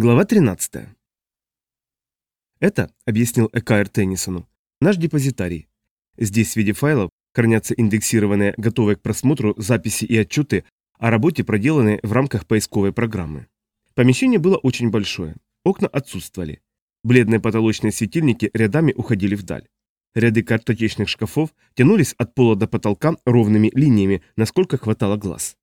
Глава 13. Это, объяснил Экайр Теннисону, наш депозитарий. Здесь в виде файлов хранятся индексированные, готовые к просмотру записи и отчеты о работе, проделанной в рамках поисковой программы. Помещение было очень большое. Окна отсутствовали. Бледные потолочные светильники рядами уходили вдаль. Ряды картотечных шкафов тянулись от пола до потолка ровными линиями, насколько хватало глаз.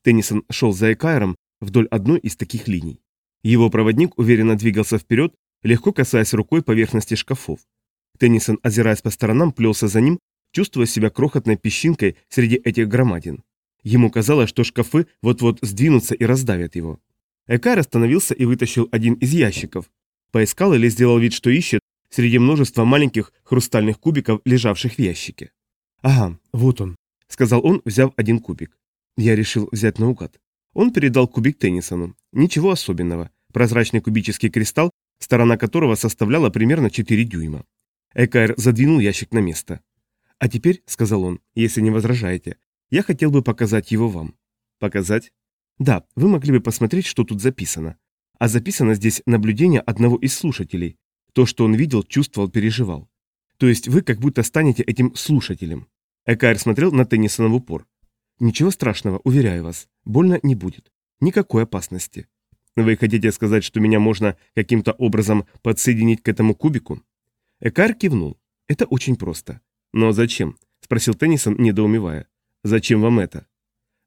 Теннисон шел за Экайром вдоль одной из таких линий. Его проводник уверенно двигался вперед, легко касаясь рукой поверхности шкафов. Теннисон, озираясь по сторонам, плелся за ним, чувствуя себя крохотной песчинкой среди этих громадин. Ему казалось, что шкафы вот-вот сдвинутся и раздавят его. Экар остановился и вытащил один из ящиков. Поискал или сделал вид, что ищет, среди множества маленьких хрустальных кубиков, лежавших в ящике. «Ага, вот он», — сказал он, взяв один кубик. Я решил взять наугад. Он передал кубик Теннисону. Ничего особенного. Прозрачный кубический кристалл, сторона которого составляла примерно 4 дюйма. Экайр задвинул ящик на место. «А теперь», — сказал он, — «если не возражаете, я хотел бы показать его вам». «Показать?» «Да, вы могли бы посмотреть, что тут записано. А записано здесь наблюдение одного из слушателей. То, что он видел, чувствовал, переживал. То есть вы как будто станете этим слушателем». Экайр смотрел на Теннисона в упор. Ничего страшного, уверяю вас. Больно не будет. Никакой опасности. Вы хотите сказать, что меня можно каким-то образом подсоединить к этому кубику? Экар кивнул. Это очень просто. Но зачем? Спросил Теннисон, недоумевая. Зачем вам это?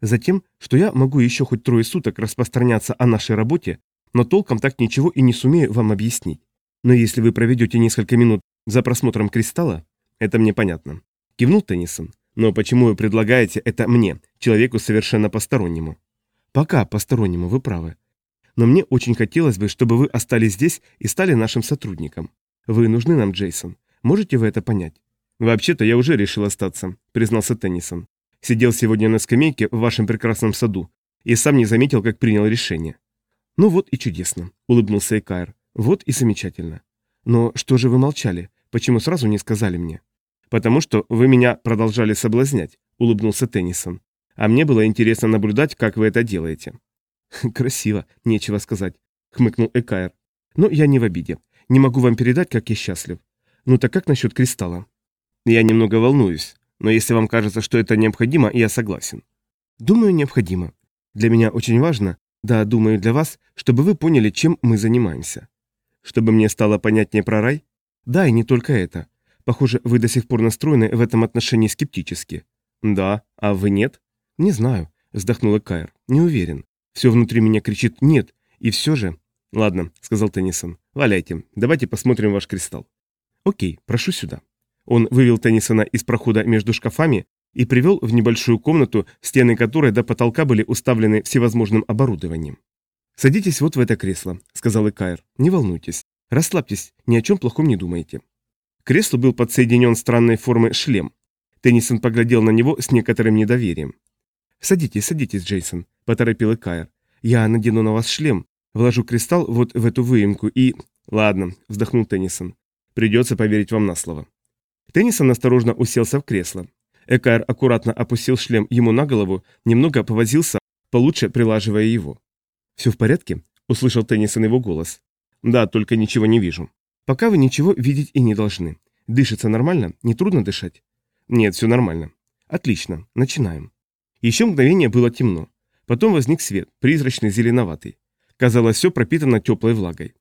Затем, что я могу еще хоть трое суток распространяться о нашей работе, но толком так ничего и не сумею вам объяснить. Но если вы проведете несколько минут за просмотром кристалла, это мне понятно. Кивнул Теннисон. Но почему вы предлагаете это мне, человеку совершенно постороннему? Пока постороннему, вы правы. Но мне очень хотелось бы, чтобы вы остались здесь и стали нашим сотрудником. Вы нужны нам, Джейсон. Можете вы это понять? Вообще-то я уже решил остаться, признался Теннисон. Сидел сегодня на скамейке в вашем прекрасном саду и сам не заметил, как принял решение. Ну вот и чудесно, улыбнулся Экайр. Вот и замечательно. Но что же вы молчали? Почему сразу не сказали мне? «Потому что вы меня продолжали соблазнять», — улыбнулся Теннисон. «А мне было интересно наблюдать, как вы это делаете». «Красиво, нечего сказать», — хмыкнул Экайр. «Но я не в обиде. Не могу вам передать, как я счастлив. Ну так как насчет кристалла?» «Я немного волнуюсь, но если вам кажется, что это необходимо, я согласен». «Думаю, необходимо. Для меня очень важно, да, думаю, для вас, чтобы вы поняли, чем мы занимаемся». «Чтобы мне стало понятнее про рай?» «Да, и не только это. Похоже, вы до сих пор настроены в этом отношении скептически. Да, а вы нет? Не знаю, вздохнула Кайр. Не уверен. Все внутри меня кричит «нет», и все же... Ладно, сказал Теннисон. Валяйте, давайте посмотрим ваш кристалл. Окей, прошу сюда. Он вывел Теннисона из прохода между шкафами и привел в небольшую комнату, стены которой до потолка были уставлены всевозможным оборудованием. «Садитесь вот в это кресло», — сказал Икаир. «Не волнуйтесь. Расслабьтесь, ни о чем плохом не думайте. Креслу был подсоединен странной формы шлем. Теннисон поглядел на него с некоторым недоверием. «Садитесь, садитесь, Джейсон», — поторопил Экайр. «Я надену на вас шлем, вложу кристалл вот в эту выемку и...» «Ладно», — вздохнул Теннисон. «Придется поверить вам на слово». Теннисон осторожно уселся в кресло. Экайр аккуратно опустил шлем ему на голову, немного повозился, получше прилаживая его. «Все в порядке?» — услышал Теннисон его голос. «Да, только ничего не вижу». Пока вы ничего видеть и не должны. Дышится нормально? Не трудно дышать? Нет, все нормально. Отлично, начинаем. Еще мгновение было темно. Потом возник свет, призрачный, зеленоватый. Казалось, все пропитано теплой влагой.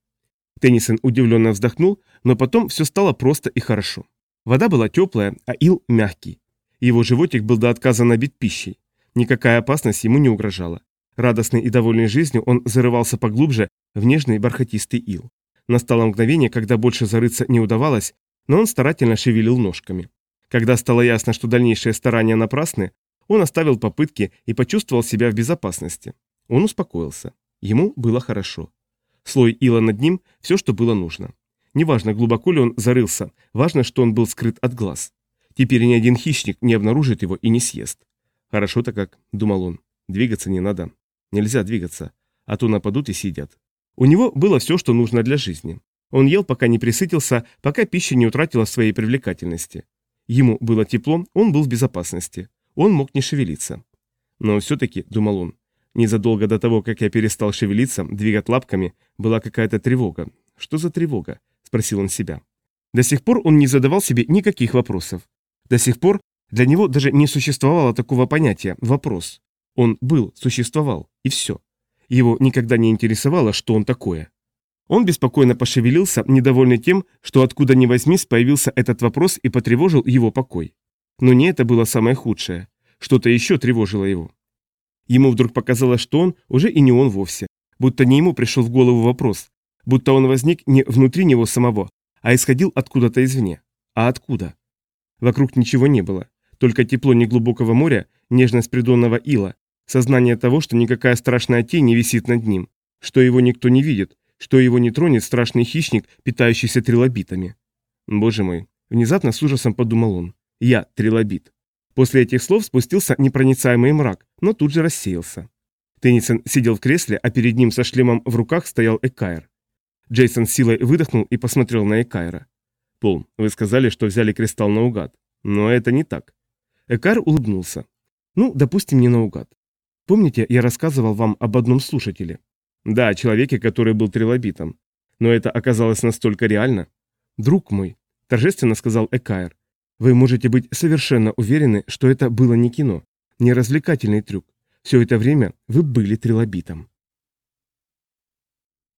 Теннисон удивленно вздохнул, но потом все стало просто и хорошо. Вода была теплая, а ил мягкий. Его животик был до отказа набит пищей. Никакая опасность ему не угрожала. Радостный и довольный жизнью он зарывался поглубже в нежный бархатистый ил. Настало мгновение, когда больше зарыться не удавалось, но он старательно шевелил ножками. Когда стало ясно, что дальнейшие старания напрасны, он оставил попытки и почувствовал себя в безопасности. Он успокоился. Ему было хорошо. Слой ила над ним – все, что было нужно. Неважно, глубоко ли он зарылся, важно, что он был скрыт от глаз. Теперь ни один хищник не обнаружит его и не съест. Хорошо-то как, думал он. Двигаться не надо. Нельзя двигаться, а то нападут и съедят. У него было все, что нужно для жизни. Он ел, пока не присытился, пока пища не утратила своей привлекательности. Ему было тепло, он был в безопасности. Он мог не шевелиться. Но все-таки, думал он, Незадолго до того, как я перестал шевелиться, двигать лапками, была какая-то тревога. Что за тревога? Спросил он себя. До сих пор он не задавал себе никаких вопросов. До сих пор для него даже не существовало такого понятия «вопрос». Он был, существовал, и все. Его никогда не интересовало, что он такое. Он беспокойно пошевелился, недовольный тем, что откуда ни возьмись появился этот вопрос и потревожил его покой. Но не это было самое худшее. Что-то еще тревожило его. Ему вдруг показалось, что он уже и не он вовсе. Будто не ему пришел в голову вопрос. Будто он возник не внутри него самого, а исходил откуда-то извне. А откуда? Вокруг ничего не было. Только тепло неглубокого моря, нежность придонного ила, сознание того, что никакая страшная тень не висит над ним, что его никто не видит, что его не тронет страшный хищник, питающийся трилобитами. Боже мой, внезапно с ужасом подумал он. Я трилобит. После этих слов спустился непроницаемый мрак, но тут же рассеялся. Теннисон сидел в кресле, а перед ним со шлемом в руках стоял Экайр. Джейсон силой выдохнул и посмотрел на Экайра. «Пол, вы сказали, что взяли кристалл наугад. Но это не так». Экайр улыбнулся. «Ну, допустим, не наугад. Помните, я рассказывал вам об одном слушателе? Да, о человеке, который был трилобитом. Но это оказалось настолько реально. Друг мой, торжественно сказал Экайр, вы можете быть совершенно уверены, что это было не кино, не развлекательный трюк. Все это время вы были трилобитом.